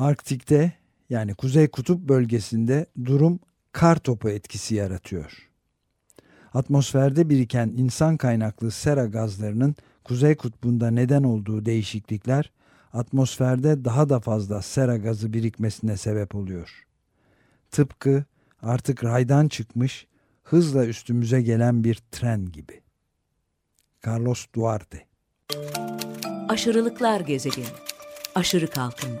Arktik'te yani Kuzey Kutup bölgesinde durum kar topu etkisi yaratıyor. Atmosferde biriken insan kaynaklı sera gazlarının Kuzey Kutbu'nda neden olduğu değişiklikler atmosferde daha da fazla sera gazı birikmesine sebep oluyor. Tıpkı artık raydan çıkmış, hızla üstümüze gelen bir tren gibi. Carlos Duarte Aşırılıklar gezegeni. Aşırı kalkınma,